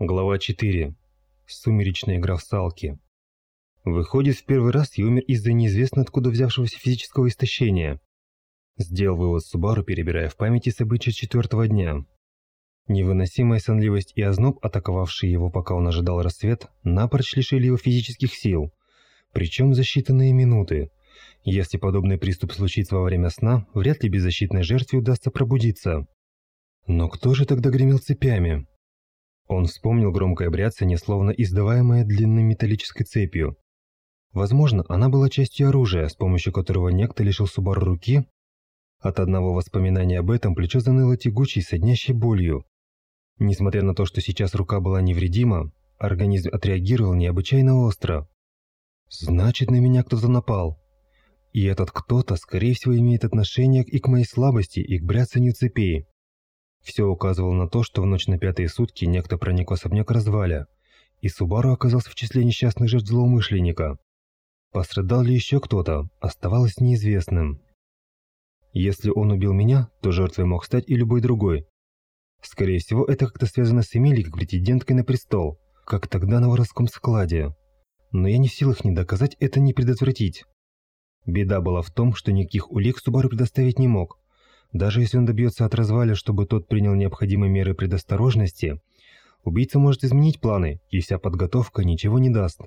Глава 4. Сумеречная игра в салки. Выходит, в первый раз я умер из-за неизвестно откуда взявшегося физического истощения. Сделал вывод Субару, перебирая в памяти события четвертого дня. Невыносимая сонливость и озноб, атаковавшие его, пока он ожидал рассвет, напрочь лишили его физических сил, причем за считанные минуты. Если подобный приступ случится во время сна, вряд ли беззащитной жертве удастся пробудиться. Но кто же тогда гремел цепями? Он вспомнил громкое бряцание, словно издаваемое длинной металлической цепью. Возможно, она была частью оружия, с помощью которого некто лишил Субару руки. От одного воспоминания об этом плечо заныло тягучей, соднящей болью. Несмотря на то, что сейчас рука была невредима, организм отреагировал необычайно остро. Значит, на меня кто-то напал. И этот кто-то, скорее всего, имеет отношение и к моей слабости, и к бряцанию цепей. Все указывало на то, что в ночь на пятые сутки некто проник в особняк разваля, и Субару оказался в числе несчастных жертв злоумышленника. Пострадал ли еще кто-то, оставалось неизвестным. Если он убил меня, то жертвой мог стать и любой другой. Скорее всего, это как-то связано с Эмилией как претенденткой на престол, как тогда на воровском складе. Но я не в силах ни доказать это, ни предотвратить. Беда была в том, что никаких улик Субару предоставить не мог, даже если он добьется от разваля, чтобы тот принял необходимые меры предосторожности, убийца может изменить планы, и вся подготовка ничего не даст.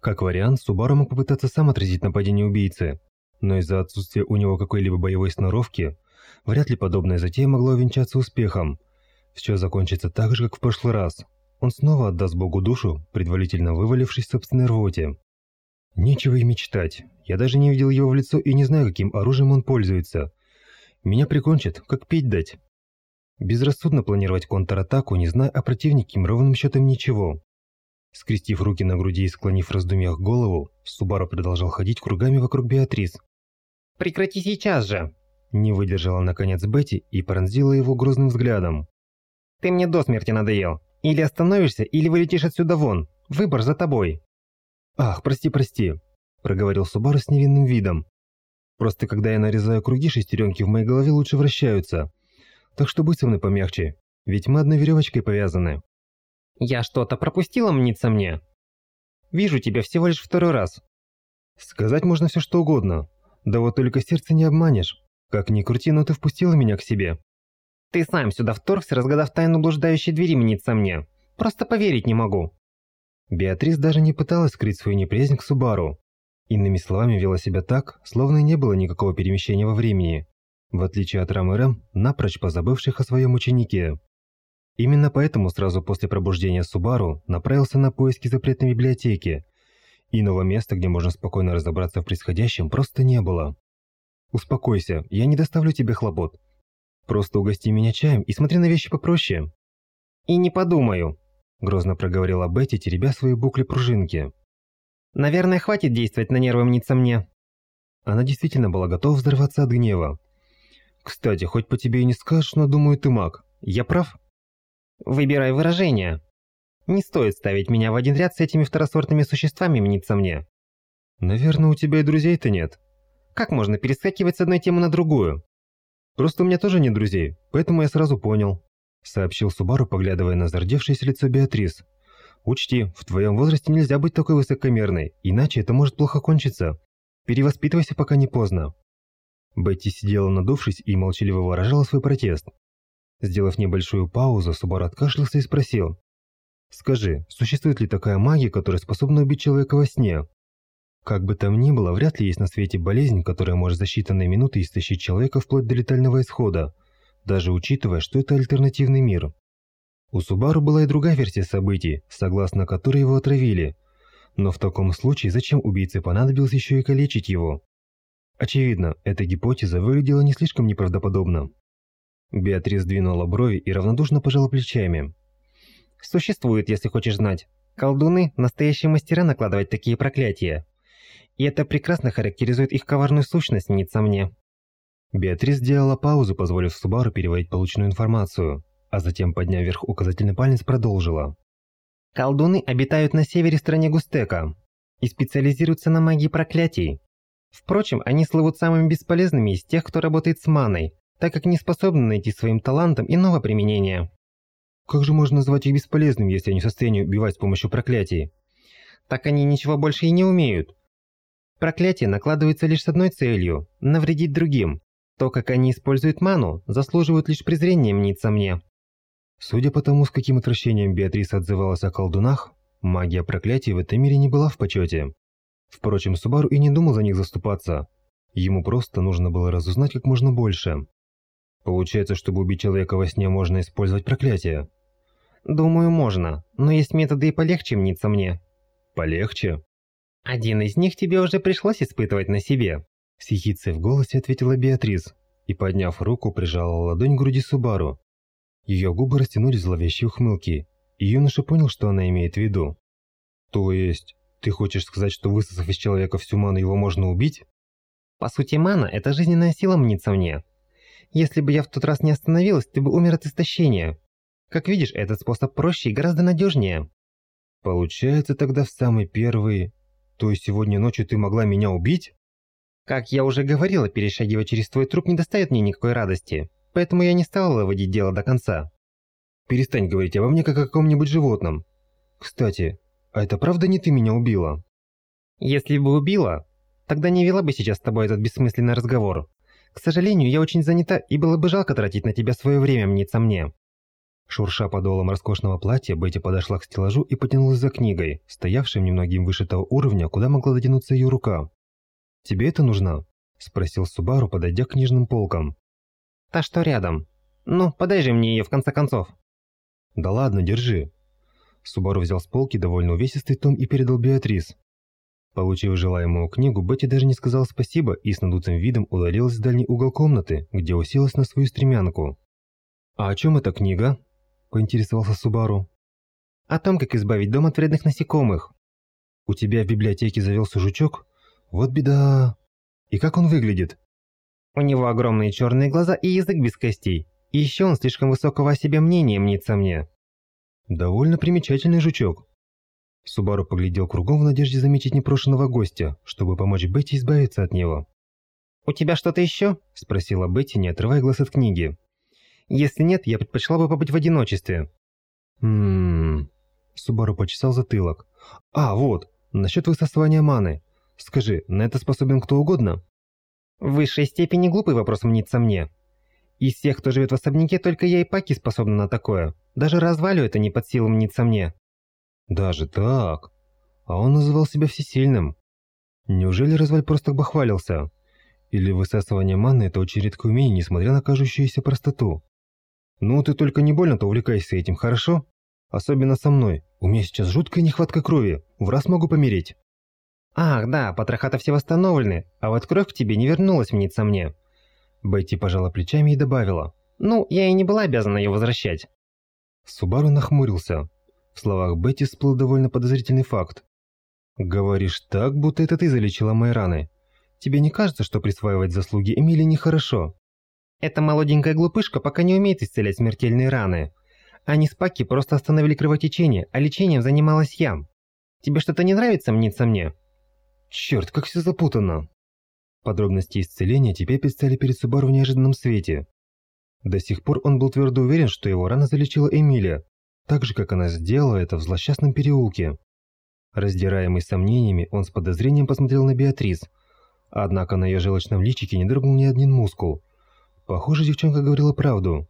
Как вариант, Субару мог попытаться сам отразить нападение убийцы, но из-за отсутствия у него какой-либо боевой сноровки, вряд ли подобная затея могла увенчаться успехом. Все закончится так же, как в прошлый раз. Он снова отдаст Богу душу, предварительно вывалившись в собственной рвоте. Нечего и мечтать. Я даже не видел его в лицо и не знаю, каким оружием он пользуется. Меня прикончат, как пить дать. Безрассудно планировать контратаку, не зная о противнике ровным счетом ничего. Скрестив руки на груди и склонив в раздумьях голову, Субару продолжал ходить кругами вокруг Беатрис. «Прекрати сейчас же!» Не выдержала наконец Бетти и пронзила его грозным взглядом. «Ты мне до смерти надоел. Или остановишься, или вылетишь отсюда вон. Выбор за тобой». «Ах, прости, прости», – проговорил Субару с невинным видом, Просто когда я нарезаю круги, шестеренки в моей голове лучше вращаются. Так что будь со мной помягче, ведь мы одной веревочкой повязаны. Я что-то пропустила, мнится мне? Вижу тебя всего лишь второй раз. Сказать можно все что угодно. Да вот только сердце не обманешь. Как ни крути, но ты впустила меня к себе. Ты сам сюда вторгся, разгадав тайну блуждающей двери, мнится мне. Просто поверить не могу. Беатрис даже не пыталась скрыть свою неприязнь к Субару. Иными словами, вела себя так, словно не было никакого перемещения во времени, в отличие от Рам и Рэм, напрочь позабывших о своем ученике. Именно поэтому сразу после пробуждения Субару направился на поиски запретной библиотеки. Иного места, где можно спокойно разобраться в происходящем, просто не было. «Успокойся, я не доставлю тебе хлопот. Просто угости меня чаем и смотри на вещи попроще». «И не подумаю», – грозно проговорила Бетти, теребя свои букли-пружинки. Наверное, хватит действовать на нервы мнится мне. Она действительно была готова взорваться от гнева. Кстати, хоть по тебе и не скажешь, но думаю, ты маг. Я прав? Выбирай выражение. Не стоит ставить меня в один ряд с этими второсортными существами, мнится мне. Наверное, у тебя и друзей-то нет. Как можно перескакивать с одной темы на другую? Просто у меня тоже нет друзей, поэтому я сразу понял. Сообщил Субару, поглядывая на зардевшееся лицо Беатрис. Учти, в твоем возрасте нельзя быть такой высокомерной, иначе это может плохо кончиться. Перевоспитывайся, пока не поздно». Бетти сидела надувшись и молчаливо выражала свой протест. Сделав небольшую паузу, Субару откашлялся и спросил. «Скажи, существует ли такая магия, которая способна убить человека во сне?» Как бы там ни было, вряд ли есть на свете болезнь, которая может за считанные минуты истощить человека вплоть до летального исхода, даже учитывая, что это альтернативный мир. У Субару была и другая версия событий, согласно которой его отравили. Но в таком случае зачем убийце понадобилось еще и калечить его? Очевидно, эта гипотеза выглядела не слишком неправдоподобно. Беатрис двинула брови и равнодушно пожала плечами. «Существует, если хочешь знать. Колдуны – настоящие мастера накладывать такие проклятия. И это прекрасно характеризует их коварную сущность, мнится мне». Беатрис сделала паузу, позволив Субару переводить полученную информацию а затем, подняв вверх указательный палец, продолжила. «Колдуны обитают на севере стране Густека и специализируются на магии проклятий. Впрочем, они слывут самыми бесполезными из тех, кто работает с маной, так как не способны найти своим талантам иного применения». Как же можно назвать их бесполезными, если они в состоянии убивать с помощью проклятий? Так они ничего больше и не умеют. Проклятие накладывается лишь с одной целью – навредить другим. То, как они используют ману, заслуживают лишь презрения, мнится мне. Судя по тому, с каким отвращением Беатриса отзывалась о колдунах, магия проклятий в этом мире не была в почете. Впрочем, Субару и не думал за них заступаться. Ему просто нужно было разузнать как можно больше. Получается, чтобы убить человека во сне, можно использовать проклятие. Думаю, можно, но есть методы и полегче, мнится мне. Полегче? Один из них тебе уже пришлось испытывать на себе. С в голосе ответила Беатрис и, подняв руку, прижала ладонь к груди Субару. Ее губы растянулись в зловещей ухмылке, и юноша понял, что она имеет в виду. То есть, ты хочешь сказать, что высосав из человека всю ману, его можно убить? По сути, мана – это жизненная сила, мнится мне. Если бы я в тот раз не остановилась, ты бы умер от истощения. Как видишь, этот способ проще и гораздо надежнее. Получается, тогда в самый первый... То есть сегодня ночью ты могла меня убить? Как я уже говорила, перешагивать через твой труп не доставит мне никакой радости. Поэтому я не стала выводить дело до конца. Перестань говорить обо мне как о каком-нибудь животном. Кстати, а это правда не ты меня убила? Если бы убила, тогда не вела бы сейчас с тобой этот бессмысленный разговор. К сожалению, я очень занята, и было бы жалко тратить на тебя свое время, мнится мне. Шурша подолом роскошного платья, Бетти подошла к стеллажу и потянулась за книгой, стоявшим немногим выше того уровня, куда могла дотянуться ее рука. «Тебе это нужно?» – спросил Субару, подойдя к книжным полкам. «Та, что рядом. Ну, подай же мне ее в конце концов». «Да ладно, держи». Субару взял с полки довольно увесистый том и передал Беатрис. Получив желаемую книгу, Бетти даже не сказала спасибо и с надутым видом удалилась в дальний угол комнаты, где уселась на свою стремянку. «А о чем эта книга?» – поинтересовался Субару. «О том, как избавить дом от вредных насекомых». «У тебя в библиотеке завелся жучок? Вот беда. И как он выглядит?» «У него огромные черные глаза и язык без костей. И еще он слишком высокого о себе мнения, мнится мне». «Довольно примечательный жучок». Субару поглядел кругом в надежде заметить непрошенного гостя, чтобы помочь Бетти избавиться от него. «У тебя что-то еще?» – спросила Бетти, не отрывая глаз от книги. Если нет, я предпочла бы побыть в одиночестве. Ммм... Субару почесал затылок. А, вот, насчет высасывания маны. Скажи, на это способен кто угодно? В высшей степени глупый вопрос мнится мне. Из всех, кто живет в особняке, только я и Паки способна на такое. Даже развалю это не под силу мнится мне. Даже так? А он называл себя всесильным. Неужели разваль просто бахвалился? Или высасывание маны – это очень редкое умение, несмотря на кажущуюся простоту? «Ну, ты только не больно-то увлекайся этим, хорошо? Особенно со мной. У меня сейчас жуткая нехватка крови. В раз могу помереть». «Ах, да, потроха-то все восстановлены, а вот кровь к тебе не вернулась, мнится мне». Бетти пожала плечами и добавила. «Ну, я и не была обязана ее возвращать». Субару нахмурился. В словах Бетти всплыл довольно подозрительный факт. «Говоришь так, будто это ты залечила мои раны. Тебе не кажется, что присваивать заслуги Эмили нехорошо?» Эта молоденькая глупышка пока не умеет исцелять смертельные раны. Они с Паки просто остановили кровотечение, а лечением занималась я. Тебе что-то не нравится, мнится мне? Черт, как все запутано. Подробности исцеления теперь предстали перед Субару в неожиданном свете. До сих пор он был твердо уверен, что его рано залечила Эмилия, так же, как она сделала это в злосчастном переулке. Раздираемый сомнениями, он с подозрением посмотрел на Беатрис, однако на ее желчном личике не дрогнул ни один мускул. Похоже, девчонка говорила правду.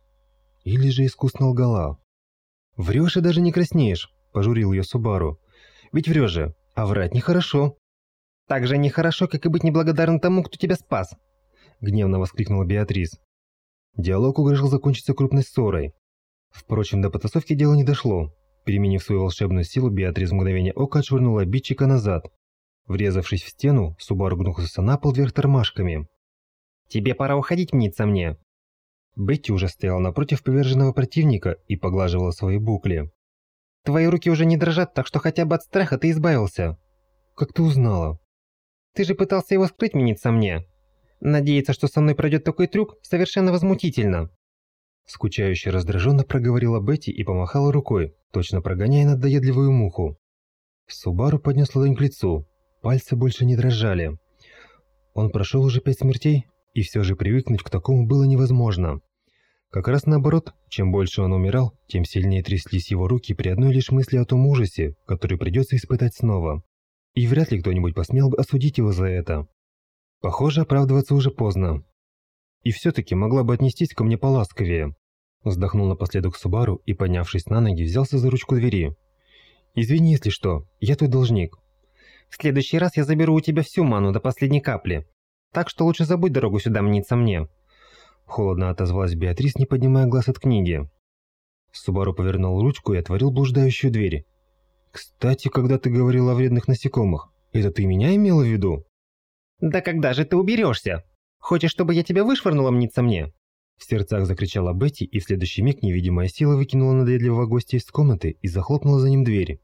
Или же искусно лгала. «Врешь и даже не краснеешь», – пожурил ее Субару. «Ведь врешь же, а врать нехорошо». «Так же нехорошо, как и быть неблагодарным тому, кто тебя спас», – гневно воскликнула Беатрис. Диалог угрожал закончиться крупной ссорой. Впрочем, до потасовки дело не дошло. Переменив свою волшебную силу, Беатрис в мгновение ока отшвырнула обидчика назад. Врезавшись в стену, Субару гнулся на пол вверх тормашками. Тебе пора уходить, мнится мне». Бетти уже стояла напротив поверженного противника и поглаживала свои букли. «Твои руки уже не дрожат, так что хотя бы от страха ты избавился». «Как ты узнала?» «Ты же пытался его скрыть, мнится мне. Надеяться, что со мной пройдет такой трюк, совершенно возмутительно». Скучающе раздраженно проговорила Бетти и помахала рукой, точно прогоняя надоедливую муху. Субару поднес ладонь к лицу. Пальцы больше не дрожали. Он прошел уже пять смертей, и все же привыкнуть к такому было невозможно. Как раз наоборот, чем больше он умирал, тем сильнее тряслись его руки при одной лишь мысли о том ужасе, который придется испытать снова. И вряд ли кто-нибудь посмел бы осудить его за это. Похоже, оправдываться уже поздно. И все-таки могла бы отнестись ко мне поласковее. Вздохнул напоследок Субару и, поднявшись на ноги, взялся за ручку двери. «Извини, если что, я твой должник». «В следующий раз я заберу у тебя всю ману до последней капли. Так что лучше забудь дорогу сюда мниться мне». Холодно отозвалась Беатрис, не поднимая глаз от книги. Субару повернул ручку и отворил блуждающую дверь. «Кстати, когда ты говорил о вредных насекомых, это ты меня имела в виду?» «Да когда же ты уберешься? Хочешь, чтобы я тебя вышвырнула мниться мне?» В сердцах закричала Бетти, и в следующий миг невидимая сила выкинула надоедливого гостя из комнаты и захлопнула за ним двери.